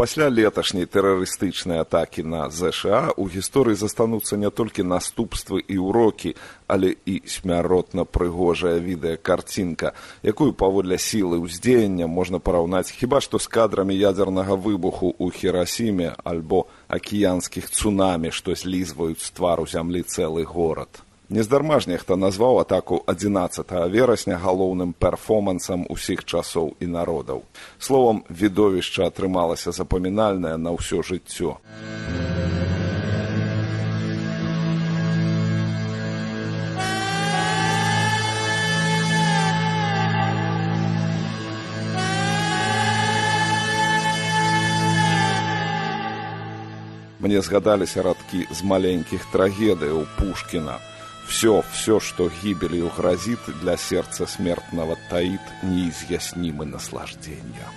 пасля леташняй тэрарыстычнай атакі на ЗША у гісторыі застануцца не толькі наступствы і ўрокі, але і смяротна прыгожая відэакарцінка, якую паводле сілы ўздзеяння можна параўнаць хіба што з кадрамі ядзернага выбуху ў хірасіме альбо акіянскіх цунамі, што злізваюць з твару зямлі цэлы горад. Нездарма ж нехта назваў атаку 11 верасня галоўным перформансам усіх часоў і народаў. Словам, відовішча атрымалася запамінальнае на ўсё жыццё. Мне згадаліся радкі з маленькіх трагедыяў Пушкіна все, все, что гибелью грозит, для сердца смертного таит неизъяснимы наслаждения.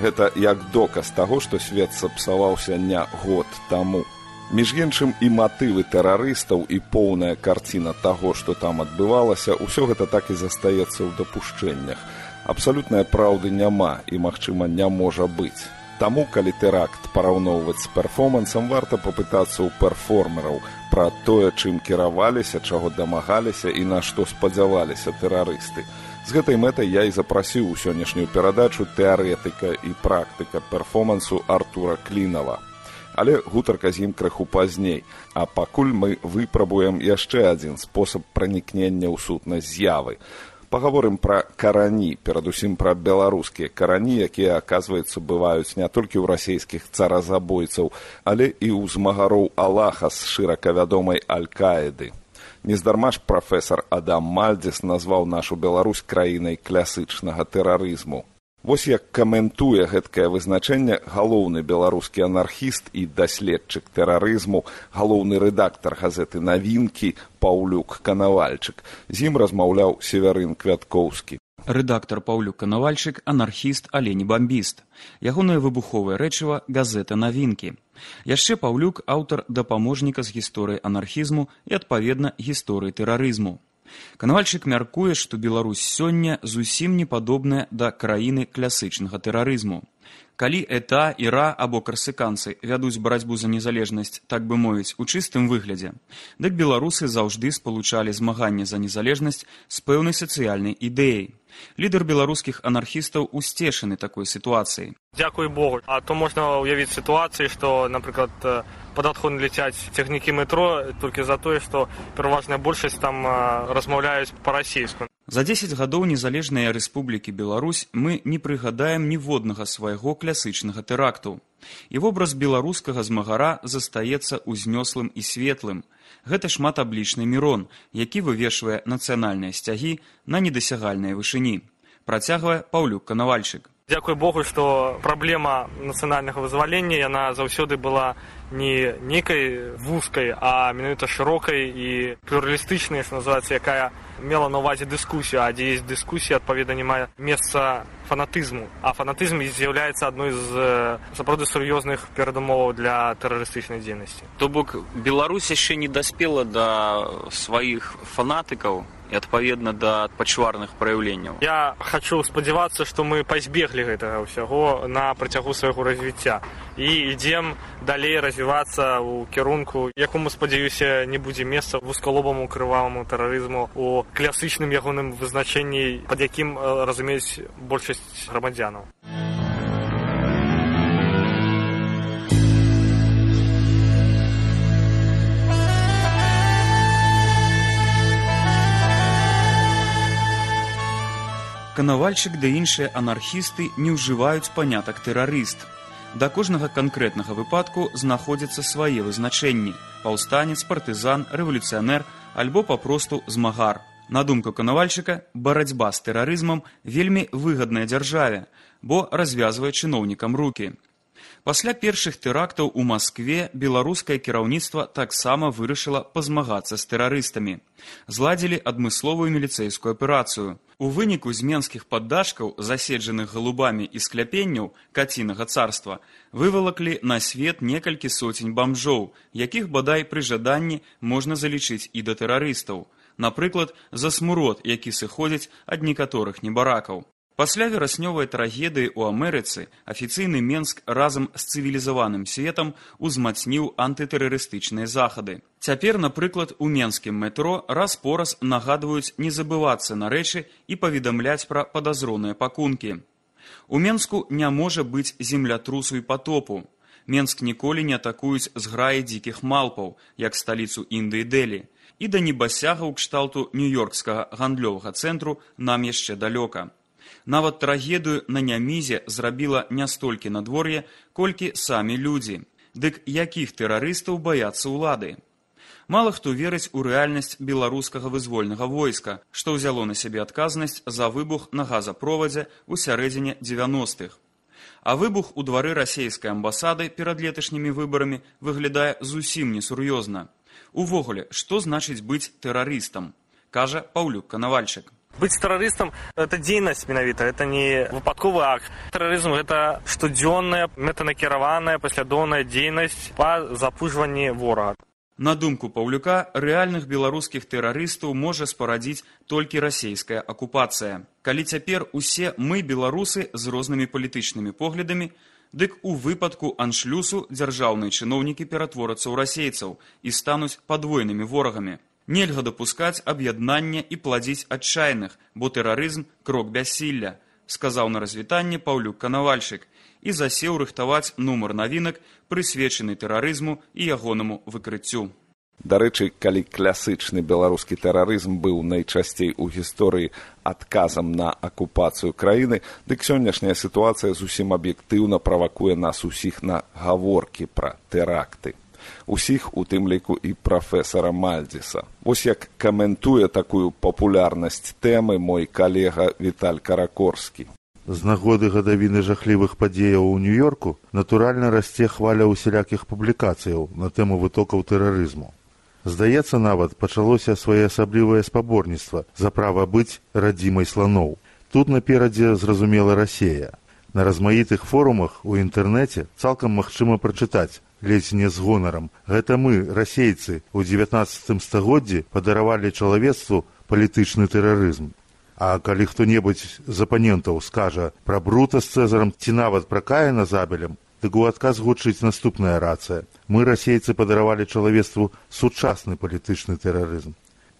Гэта як доказ таго, што свет сапсаваўся не год таму. Між іншым і матывы тэрарыстаў і поўная карціна таго, што там адбывалася, усё гэта так і застаецца ў дапушчэннях. Абсалютнай праўды няма і, магчыма, не можа быць. Таму, калі тэракт параўноўваць з перформансам, варта папытацца ў перформераў пра тое, чым кіраваліся, чаго дамагаліся і на што спадзяваліся тэрарысты. З гэтай мэтай я і запрасіў у сённяшнюю перадачу тэарэтыка і практыка перформансу Артура Клінава. Але гутарка з ім крыху пазней, а пакуль мы выпрабуем яшчэ адзін спосаб пранікнення ў сутнасць з'явы паговорым пра карані перадусім пра беларускія карані якія аказваецца бываюць не толькі ў расійскіх царазабойцаў але і ў змагароў аллаха з шырака вядомай алькаіды нездарма ж прафесор адам мальдзес назваў нашу беларусь краінай класычнага тэрарызму Вось як каментуе гэткае вызначэнне галоўны беларускі анархіст і даследчык тэрарызму, галоўны рэдактар газеты навінкі Паўлюк Канавальчык. З ім размаўляў северын Квяткоўскі. Рэдактар Паўлюк Канавальчык, анархіст, але не бамбіст. Ягонае выбуховае рэчыва газета навінкі. Яшчэ Паўлюк аўтар дапаможніка з гісторыі анархізму і адпаведна гісторыі тэрарызму. Канавальчык мяркуе, што Беларусь сёння зусім не падобная да краіны класычнага тэрарызму. Калі эта, іра або карсыканцы вядуць барацьбу за незалежнасць, так бы мовіць, у чыстым выглядзе, дык беларусы заўжды спалучалі змаганне за незалежнасць з пэўнай сацыяльнай ідэяй. Лідар беларускіх анархістаў усцешаны такой сітуацыяй. Дзякуй Богу, а то можна ўявіць сітуацыі, што, напрыклад, пад адхон ляцяць цягнікі метро толькі за тое што пераважная большасць там размаўляюць па-расійску за дзесяць гадоў незалежнай рэспублікі беларусь мы не прыгадаем ніводнага свайго класычнага тэракту. І вобраз беларускага змагара застаецца ўзнёслым і светлым. Гэта шматаблічны мірон які вывешвае нацыянальныя сцягі на недасягальнай вышыні. Працягвае паўлюк канавальчык Дзякуй Богу, што праблема нацыянальнага вызвалення яна заўсёды была не нейкай вузкай, а менавіта шырокай і плюралістычнай, што называецца, якая мела на ўвазе дыскусію, а дзе ёсць дыскусія, адпаведна не мае месца фанатызму. А фанатызм з'яўляецца адной з сапраўды сур'ёзных перадумоваў для тэрарыстычнай дзейнасці. То бок Беларусь яшчэ не даспела да сваіх фанатыкаў і адпаведна да пачварных праяўленняў я хочу спадзявацца што мы пазбеглі гэтага ўсяго на працягу свайго развіцця. І ідзем далей развівацца ў кірунку якому спадзяюся не будзе месца вузкалобаму крываваму тэрарызму у класычным ягоным вызначэнні пад якім разумеюць большасць грамадзянаў канавальчык ды іншыя анархісты не ўжываюць панятак тэрарыст. Да кожнага канкрэтнага выпадку знаходзяцца свае вызначэнні паўстанец, партызан, рэвалюцыянер альбо папросту змагар. На думку канавальчыка барацьба з тэрарызмам вельмі выгадная дзяржаве, бо развязвае чыноўнікам рукі. Пасля першых тэрактаў у Маскве беларускае кіраўніцтва таксама вырашыла пазмагацца з тэрарыстамі. Зладзілі адмысловую міліцэйскую аперацыю – У выніку з менскіх паддашкаў, заседжаных галубамі і скляпенняў кацінага царства, вывалаклі на свет некалькі соцень бамжоў, якіх бадай пры жаданні можна залічыць і да тэрарыстаў. Напрыклад, за смурод, які сыходзіць ад некаторых небаракаў. Пасля вераснёвай трагедыі ў Амерыцы афіцыйны Менск разам з цывілізаваным светам узмацніў антытэрарыстычныя захады. Цяпер, напрыклад, у менскім метро раз-пораз нагадваюць не забывацца на рэчы і паведамляць пра падазроныя пакункі. У Менску не можа быць землятрусу і патопу. Менск ніколі не атакуюць зграі дзікіх малпаў, як сталіцу Індыі Дэлі. І да небасягаў кшталту нью-йоркскага гандлёвага цэнтру нам яшчэ далёка. Нават трагедыю на нямізе зрабіла не столькі надвор'е, колькі самі людзі. Дык якіх тэрарыстаў баяцца ўлады? Мала хто верыць у рэальнасць беларускага вызвольнага войска, што ўзяло на сябе адказнасць за выбух на газаправадзе ў сярэдзіне 90-х. А выбух у двары расійскай амбасады перад леташнімі выбарамі выглядае зусім несур'ёзна. Увогуле, што значыць быць тэрарыстам, кажа Паўлюк Канавальчык. Быть террористом – это дзейнасць менавіта, это не выпадковы акт. Тэрарызм – гэта штодзённая, метанакіраваная, паслядоўная дзейнасць па запужванні ворага. На думку Паўлюка, рэальных беларускіх тэрарыстаў можа спарадзіць толькі расійская акупацыя. Калі цяпер усе мы беларусы з рознымі палітычнымі поглядамі, дык у выпадку аншлюсу дзяржаўныя чыноўнікі ператворацца ў расейцаў і стануць падвойнымі ворагамі. Нельга дапускаць аб'яднання і пладзіць адчайных, бо тэрарызм крок бяссілля, сказаў на развітанне Паўлюк Канавальшык і засеў рыхтаваць нумар навінак, прысвечаны тэрарызму і ягонаму выкрыццю. Дарэчы, калі класычны беларускі тэрарызм быў найчасцей у гісторыі адказам на акупацыю краіны, дык сённяшняя сітуацыя зусім аб'ектыўна правакуе нас усіх на гаворкі пра тэракты усіх у тым ліку і прафесара мальдзіса. Вось як каментуе такую папулярнасць тэмы мой калега віталь каракорскі. З нагоды гадавіны жахлівых падзеяў у нью-йорку натуральна расце хваля усялякіх публікацыяў на тэму вытокаў тэрарызму. Здаецца нават пачалося своеасаблівае спаборніцтва за права быць радзімай сланоў. Тут наперадзе зразумела рассея на размаітых форумах у інтэрнэце цалкам магчыма прачытаць ледзь не з гонарам. Гэта мы, расейцы, у 19 стагоддзі падаравалі чалавецтву палітычны тэрарызм. А калі хто-небудзь з апанентаў скажа пра брута з цэзарам ці нават пра каяна забелем, дык у адказ гучыць наступная рацыя. Мы расейцы падаравалі чалавецтву сучасны палітычны тэрарызм.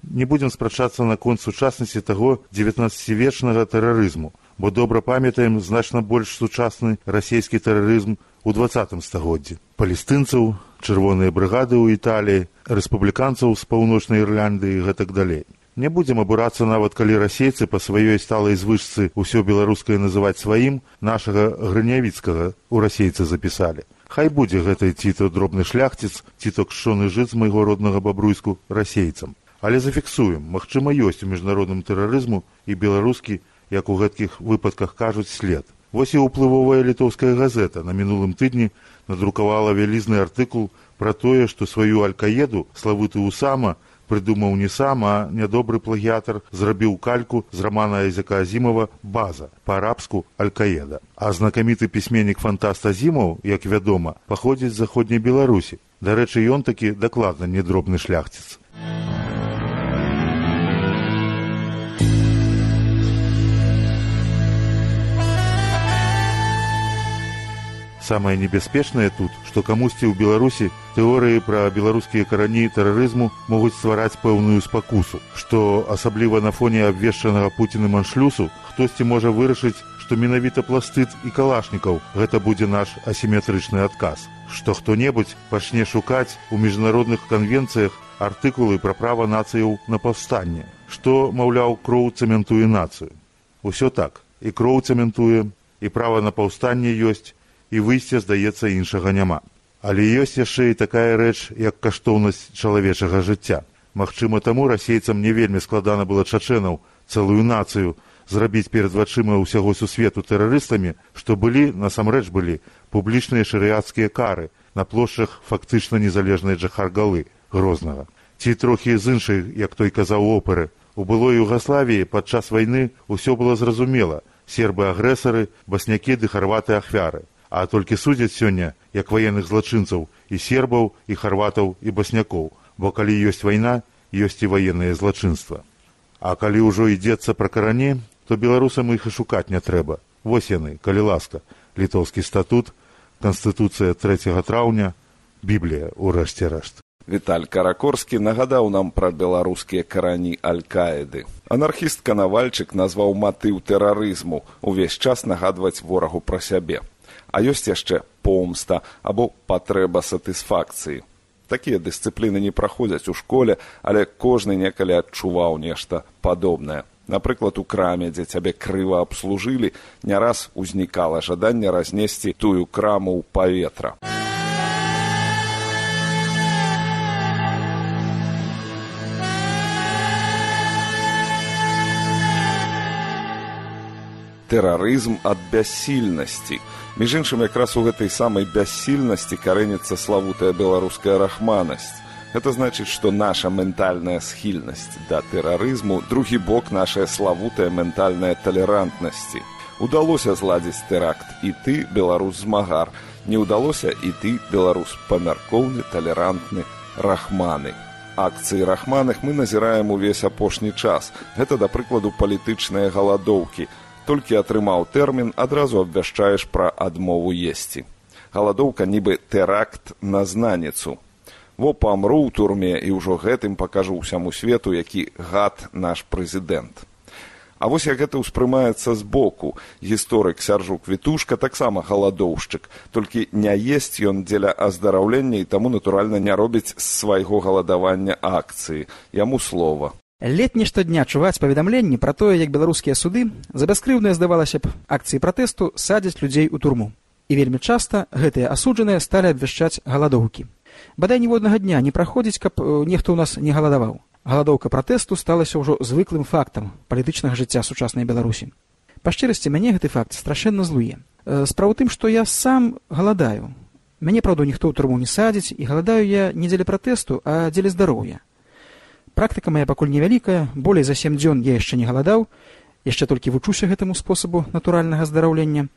Не будзем спрачацца наконт сучаснасці таго 19вечнага тэрарызму, бо добра памятаем значна больш сучасны расійскі тэрарызм у двадцатым стагоддзі. Палестынцаў чырвоныя брыгады ў італіі рэспубліканцаў з паўночнай ірландыі гэтак далей. Не будзем абурацца нават калі расейцы па сваёй сталай звышцы ўсё беларускае называць сваім нашага грынявіцкага у расейцы запісалі. Хай будзе гэтай ці то дробны шляхціц ці то кшоны жыт з майго роднага бабруйску расейцам. Але зафіксуем магчыма ёсць у міжнародным тэрарызму і беларускі як у гэткіх выпадках кажуць след Вось і ўплывовая літоўская газета на мінулым тыдні надрукавала вялізны артыкул пра тое, што сваю алькаеду славуты ўсама прыдумаў не сам, а нядобры плагіятар зрабіў кальку з рамана языка азімова база па-арабску алькаеда. А знакаміты пісьменнік фантаста зімаў, як вядома, паходзіць з заходняй беларусі. Дарэчы, ён такі дакладна недробны шляхціц. Самае небяспечнае тут што камусьці ў беларусі тэорыі пра беларускія карані тэрарызму могуць ствараць пэўную спакусу што асабліва на фоне абвешчанага пуціным аншлюсу хтосьці можа вырашыць што менавіта пластыт і калашнікаў гэта будзе наш асіметрычны адказ што хто-небудзь пачне шукаць у міжнародных канвенцыях артыкулы пра права нацыяў на паўстанне што маўляў кроў цэментуе нацыю усё так. І кроў цэментуе і права на паўстанне ёсць і выйсця здаецца іншага няма. Але ёсць яшчэ і такая рэч як каштоўнасць чалавечага жыцця. Магчыма таму расейцам не вельмі складана было чачэнаў цэлую нацыю зрабіць перад вачыма ўсяго сусвету тэрарыстамі што былі насамрэч былі публічныя шарыяцкія кары на плошчах фактычна незалежнай джахаргалы грознага. Ці трохі з іншай як той казаў оперы. У былой Югаславіі падчас вайны ўсё было зразумела. Сербы агрэсары, баснякі ды харваты ахвяры, а толькі судзяць сёння як ваенных злачынцаў і сербаў і харватаў і баснякоў, бо калі ёсць вайна, ёсць і ваеннае злачынства. А калі ўжо ідзецца пра карані, то беларусам іх і шукаць не трэба. Вось яны, калі ласка, літоўскі статут, канстытуцыя 3 траўня, біблія ў рэшце рэшт. Віталь Каракорскі нагадаў нам пра беларускія карані алькаіды. Анархіст канавальчык назваў матыў тэрарызму увесь час нагадваць ворагу пра сябе. А ёсць яшчэ помста або патрэба сатысфакцыі. Такія дысцыпліны не праходзяць у школе, але кожны некалі адчуваў нешта падобнае. Напрыклад, у краме, дзе цябе крыва абслужылі, не раз узнікала жаданне разнесці тую краму ў паветра. тэрарызм ад бяссільнасці. Між іншым якраз у гэтай самай бяссільнасці карэніцца славутая беларуская рахманасць. Гэта значыць, што наша ментальная схільнасць да тэрарызму другі бок нашая славутая ментальная талерантнасці. Удалося зладзіць тэракт і ты беларус змагар, не ўдалося і ты беларус памяркоўны талерантны рахманы. Акцыі рахманых мы назіраем увесь апошні час. Гэта, да прыкладу палітычныя галадоўкі, толькі атрымаў тэрмін адразу абвяшчаеш пра адмову есці. Галадоўка нібы тэракт на знаніцу. Во памру ў турме і ўжо гэтым пакажу ўсяму свету які гад наш прэзідэнт. А вось як гэта ўспрымаецца збоку гісторык сяржук вітушка таксама галадоўшчык. Толькі не есць ён дзеля аздараўлення і таму натуральна не робіць з свайго галадавання акцыі. Яму слова Летні штодня чуваць паведамленні пра тое, як беларускія суды за бяскрыўныя здавалася б акцыі пратэсту садзяць людзей у турму. І вельмі часта гэтыя асуджаныя сталі абвяшчаць галадоўкі. Бадай ніводнага дня не праходзіць, каб нехто ў нас не галадаваў. Галадоўка пратэсту сталася ўжо звыклым фактам палітычнага жыцця сучаснай беларусі. Па шчырасці мяне гэты факт страшэнна злуе. Справа тым, што я сам галадаю. Мяне праўду ніхто ў турму не садзіць і галадаю я не дзеля пратэсту, а дзеля здароўя. Практыка моя пакуль невялікая, болей за сем дзён я яшчэ не галадаў, яшчэ толькі вучуся гэтаму спосабу натуральнага здараўлення.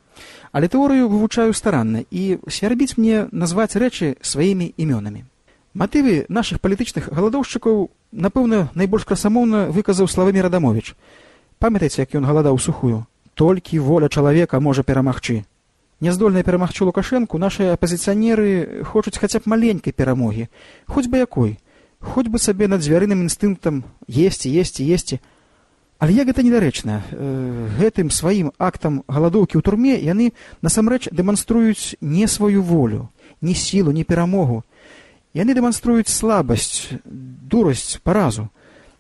Але тэорыю вывучаю старанна і свярбіць мне назваць рэчы сваімі імёнамі. Матывы нашых палітычных галадоўшчыкаў, напэўна, найбольш красамоўна выказаў славамі радамович. Памятайце, як ён галадаў сухую, толькі воля чалавека можа перамагчы. Няздольная перамагчы лукашэнку нашыя апазіцыянеры хочуць хаця б маленькай перамогі, хоць бы якой, хоць бы сабе над звярыным інстынктам есці есці есці але як гэта недарэчна? Гэтым сваім актам галадоўкі ў турме яны насамрэч дэманструюць не сваю волю ні сілу ні перамогу. Яны дэманструюць слабасць дурасць паразу.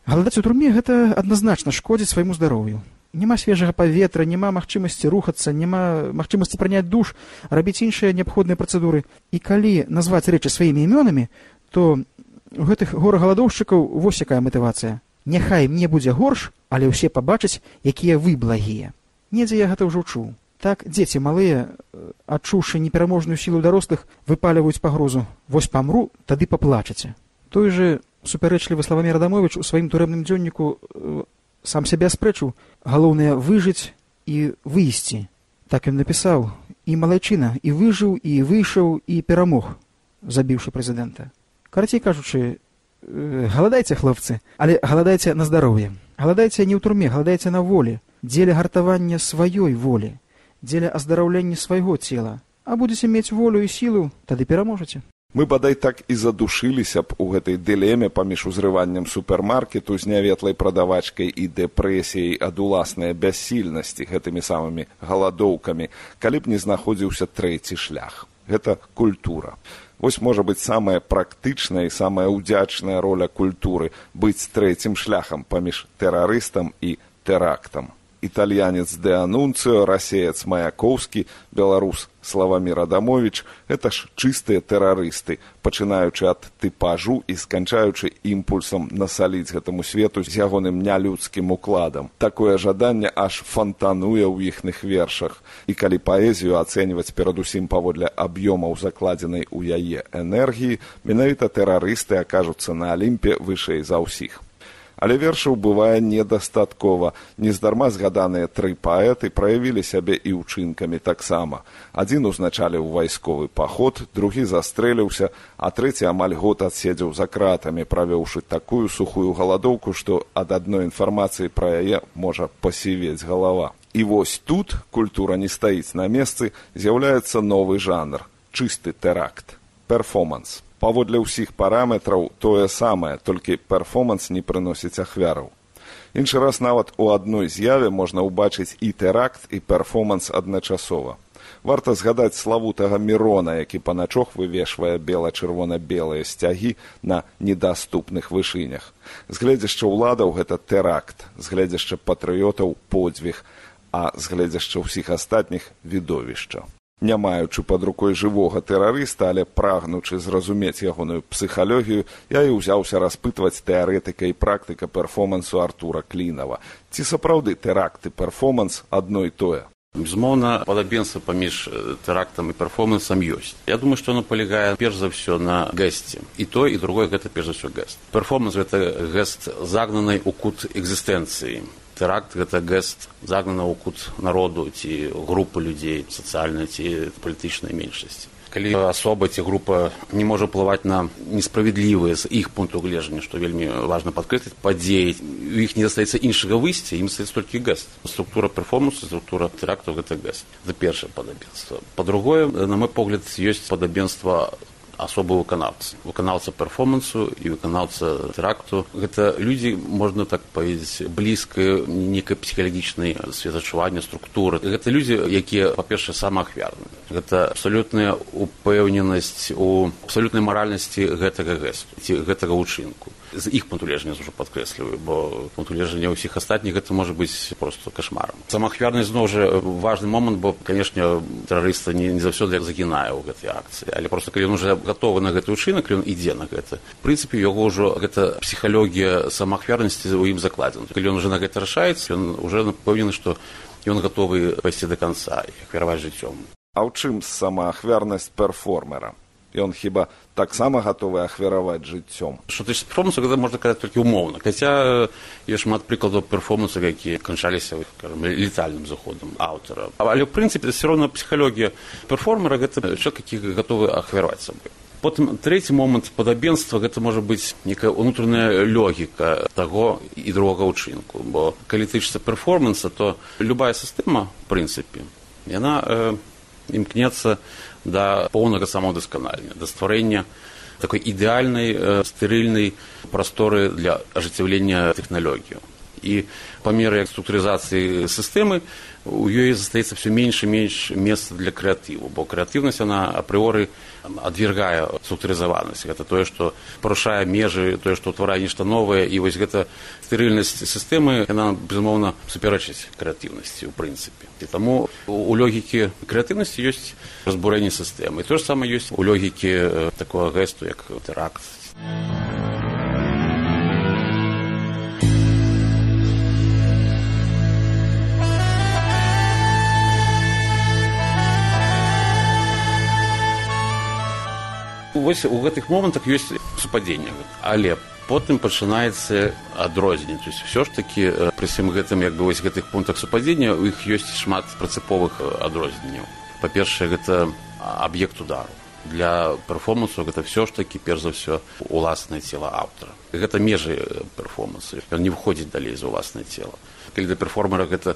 Галадаць у турме гэта адназначна шкодзіць свайму здароўю. Няма свежага паветра няма магчымасці рухацца няма магчымасці праняць душ рабіць іншыя неабходныя працэдуры. І калі назваць рэчы сваімі імёнамі то у гэтых горагаладоўшчыкаў вось якая матывацыя. Няхай мне будзе горш але ўсе пабачаць якія вы благія. Недзе я гэта ўжо чуў. Так дзеці малыя адчуўшы непераможную сілу дарослых выпаліваюць пагрозу. Вось памру тады паплачаце той же супярэчлівы славамі радамович у сваім турэмным дзённіку сам сябе спрэчыў. Галоўнае выжыць і выйсці так ён напісаў. І малайчына і выжыў і выйшаў і перамог забіўшы прэзідэнта карацей кажучы галадайце хлопцы але галадайце на здароўе галадайце не ў турме галадайце на волі дзеля гартавання сваёй волі дзеля аздараўлення свайго цела. А будзеце мець волю і сілу тады пераможаце. Мы бадай так і задушыліся б у гэтай дылеме паміж узрываннем супермаркету з няветлай прадавачкай і дэпрэсіяй ад уласнай бяссільнасці гэтымі самымі галадоўкамі калі б не знаходзіўся трэці шлях. Гэта культура Вось можа быць самая практычная і самая ўдзячная роля культуры быць трэцім шляхам паміж тэрарыстам і тэрактам італьянец де анунцыо расеец маякоўскі беларус славамі радамович это ж чыстыя тэрарысты пачынаючы ад тыпажу і сканчаючы імпульсам насаліць гэтаму свету з ягоным нялюдскім укладам такое жаданне аж фантануе ў іхных вершах. І калі паэзію ацэньваць перадусім паводле аб'ёмаў закладзенай у яе энергіі менавіта тэрарысты акажуцца на алімпе вышэй за ўсіх Але вершаў бывае недастаткова. Нездарма згаданыя тры паэты праявілі сябе і ўчынкамі таксама. Адзін узначаліў вайсковы паход, другі застрэліўся, а трэці амаль год адседзеў за кратамі, правёўшы такую сухую галадоўку, што ад адной інфармацыі пра яе можа пасівець галава. І вось тут культура не стаіць на месцы, з'яўляецца новы жанр чысты тэракт перформанс паводле ўсіх параметраў тое самае толькі перформанс не прыносіць ахвяраў. Іншы раз нават у адной з'яве можна ўбачыць і тэракт і перформанс адначасова. Варта згадаць славутага мірона які паначох вывешвае бела-чырвона-белыя сцягі на недаступных вышынях. З гледзяшча ўладаў гэта тэракт з гледзяшча патрыётаў подзвіг а з гледзяшча ўсіх астатніх відовішча Не маючы пад рукой жывога тэрарыста, але прагнучы зразумець ягоную псіхалогію, я і ўзяўся распытваць тэарэтыка і практыка перформансу Артура Клінава. Ці сапраўды тэракты перформанс адно і тое. Безумоўна, падабенства паміж тэрактам і перформансам ёсць. Я думаю, што оно палягае перш за ўсё на гэсце. І то і другое гэта перш за ўсё гэст. Перформанс гэта гэст загнанай у кут экзістэнцыі тэракт гэта гэст загнана ў кут народу ці групы людзей сацыяльнай ці палітычнай меншасці калі асоба ці група не можа ўплываць на несправядлівыя з іх пункту гледжання што вельмі важна падкрыць падзеі у іх не застаецца іншага выйсця ім стаецца толькі гэст структура перформансу структура тэракту гэта гэст за першае падабенства па-другое на мой погляд ёсць падабенства асобы выканаўцы выканаўца перформансу і выканаўца тэракту гэта людзі можна так паведзіць блізка некай псіхалагічнай светачування структуры. Гэта людзі якія па-першае самаахвярны гэта абсалютная упэўненасць у абсалютнай маральнасці гэтага гэсту ці гэтага ўчынку з іх пунктулежання ўжо падкрэсліваю бо пунктулежання ўсіх астатніх гэта можа быць просто кашмарам самаахвярнасць зноў жа важны момант бо канешне тэрарыста не, не заўсёды загінае ў гэтай акцыі але просто калі ён уже гатовы на гэты ўчынак ён ідзе на гэта прынцыпе яго ўжо гэта псіхалогія самаахвярнасці ў ім закладзена калі ён уже на гэта рашаецца ён уже напэўнены што ён гатовы пайсці до конца і ахвяраваць жыццём а ў чым самаахвярнасць перформера? Ён хіба таксама гатовы ахвяраваць жыццём. Что ты перформансу гэта можна казаць толькі умоўна хаця ёсць шмат прыкладаў перформансу якія канчаліся летальным заходам аўтара але ў прынцыпе все роўна псіхалогія перформера гэта чалавек які гатовы ахвяраваць сабой потым трэці момант падабенства гэта можа быць некая унутраная логіка таго і другога ўчынку бо калі тычыцца перформанса то любая сістэма прынцыпе яна э, імкнецца да поўнага самаўдасканальня да стварэння такой ідэальнай э, стэрыльнай прасторы для ажыццяўлення тэхналогію і па меры структурызацыі сістэмы у ёй застаецца все менш і менш месца для крэатыву бо крэатыўнасць она апрыоры адвергае структурызаванасць гэта тое што парушае межы тое што ўтварае нешта новае і вось гэта стэрыльнасць сістэмы яна безумоўна супярэчыць крэатыўнасці ў прынцыпе і таму у логікі крэатыўнасці ёсць разбурэнне сістэмы то ж сама ёсць у логікі такога гэсту як тэракт вось у гэтых момантах ёсць супадзенне але потым пачынаецца адрозненне то есть все ж таки пры сім гэтым як бы вось гэтых пунктах супадзення у іх ёсць шмат прынцыповых адрозненняў па-першае гэта аб'ект удару. Для перформансу гэта все ж таки перш за ўсё уласнае цела аўтара гэта межы перформансу ён не выходзіць далей за ўласнае цела калі для перформера гэта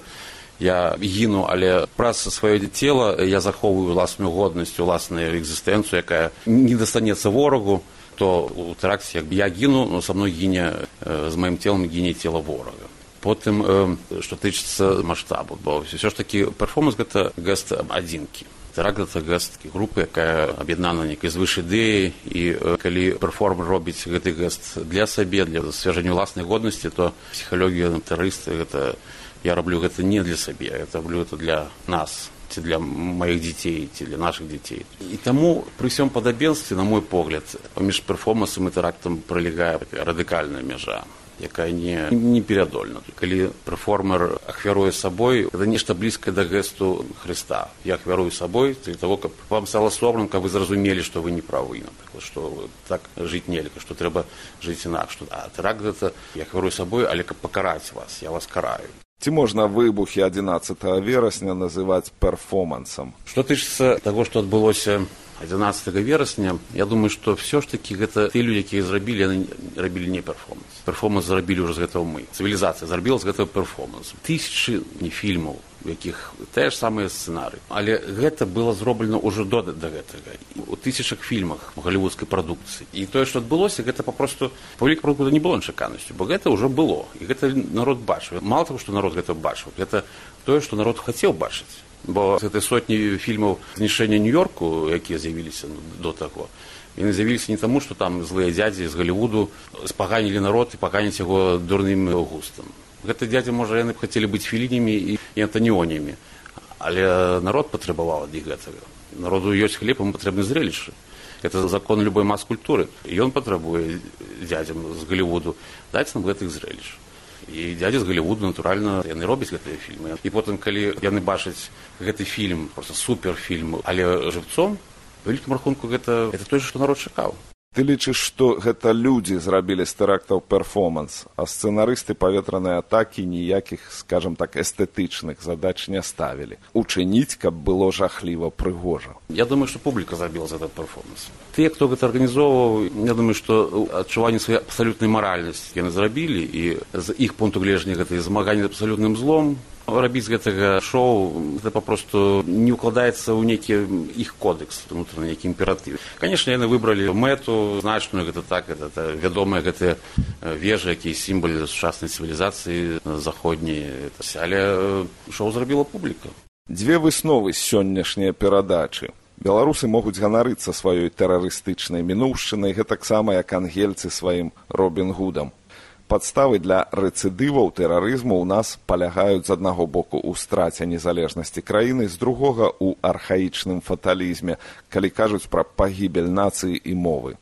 я гіну але праз сваё цела я захоўваю уласную годнасць уласную экзістэнцыю якая не дастанецца ворагу то у тэракце як бы я гіну но са мной гіне з маім целам гіне цела ворага. Потым што тычыцца маштабу бо ўсё ж такі перформанс гэта гэст адзінкі. Гэсткі групы якая аб'яднана некай звыш ідэі і калі перформ робіць гэты гэст для сабе для засвяжання ўласнай годнасці то псіхалогія тэрарысты гэта я раблю гэта не для сабе это раблю это для нас ці для маіх дзяцей ці для наших дзяцей і таму пры ўсём падабенстве на мой погляд паміж перформансам і тэрактам пролегае радыкальная мяжа якая не неперадольна калі перформер ахвяруе сабой это нешта блізкае да гэсту Хрыста я ахвярую сабой для того каб вам стала соромным каб вы зразумелі што вы не правы напрыклад што так жыць нельга што трэба жыць інакш а тэрак гэта я ахвярую сабой але каб пакараць вас я вас караю Ці можна выбухі 11 верасня называць перформансам? Што тычыцца таго што адбылося 11 верасня я думаю что все ж таки гэта ты люди якія зрабілі рабілі не перформанс. Перформанс зрабілі уже з гэтага мы. Цывілізацыя зрабіла з гэтага перформансу тысячи не фільмаў якіх тыя ж самыя сцэнары але гэта было зроблена ўжо до да гэтага у тысячах фільмах галівудскай прадукцыі і тое што адбылося гэта папросту павлік продукта не было чаканасцю бо гэта ўжо было. І гэта народ бачыў мало того што народ гэта бачыў гэта тое што народ хацеў бачыць бо гэтай сотні фільмаў знішэння нью-йорку якія з'явіліся до таго яны з'явіліся не таму што там злыя дзядзі з галівуду спаганілі народ і паганіць яго дурным густам. Гэты дзядзя можа яны б хацелі быць філінямі і антаніонямі але народ патрабаваў ад іх гэтага. Народу ёсць хлеб ему патрэбны зрелішчы это закон любой мас культуры ён патрабуе дзядзям з галівуду даць нам гэтых зрелішчаў і дядзя з галівуду натуральна яны робяць гэтыя фільмы і потым калі яны бачаць гэты фільм просто суперфільм але жыццом вялікім рахунку гэта это той што народ чакаў Ты лічыш, што гэта людзі зрабілі з тэрактаў перформанс, а сцэнарысты паветранай атакі ніякіх, скажем так, эстэтычных задач не ставілі. Учыніць, каб было жахліва прыгожа. Я думаю, што публіка зрабіла за этот перформанс. Тыя, хто гэта арганізоўваў, я думаю, што адчуванне сваёй абсалютнай маральнасці яны зрабілі і з іх пункту гледжання гэта змаганне з абсалютным злом рабіць гэтага шоу это папросту не ўкладаецца ў нейкі іх кодекс унутраны які імператыў. Канешне яны выбралі мэту значную гэта так это, это вядомыя гэтыя вежы якія сімбаль сучаснай цывілізацыі заходняй але шоу зрабіла публіка. Дзве высновы сённяшнія перадачы. Беларусы могуць ганарыцца сваёй тэрарыстычнай мінуўшчынай гэтаксама як ангельцы сваім робін гудам падставы для рэцыдываў тэрарызму ў нас палягаюць з аднаго боку ў страце незалежнасці краіны з другога ў архаічным фаталізме калі кажуць пра пагібель нацыі і мовы.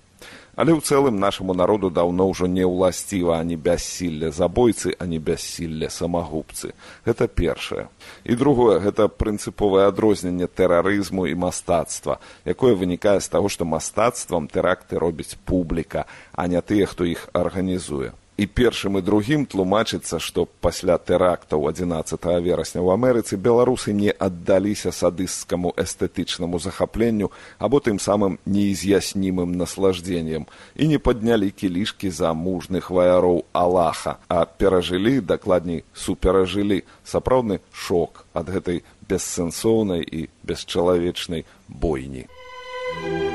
Але ў цэлым нашаму народу даўно ўжо не ўласціва ані бяссілле забойцы ані бяссілле самагубцы. Гэта першае. І другое гэта прынцыповае адрозненне тэрарызму і мастацтва якое вынікае з таго што мастацтвам тэракты робіць публіка а не тыя хто іх арганізуе і першым і другім тлумачыцца што пасля тэрактаў 11 верасня ў амерыцы беларусы не аддаліся садысцкаму эстэтычнаму захапленню або тым самым неіз'яснімым наслаждзеннем і не паднялі кілішкі за мужных ваяроў аллаха а перажылі дакладней суперажылі сапраўдны шок ад гэтай бессэнсоўнай і бесчалавечнай бойні. Thank you.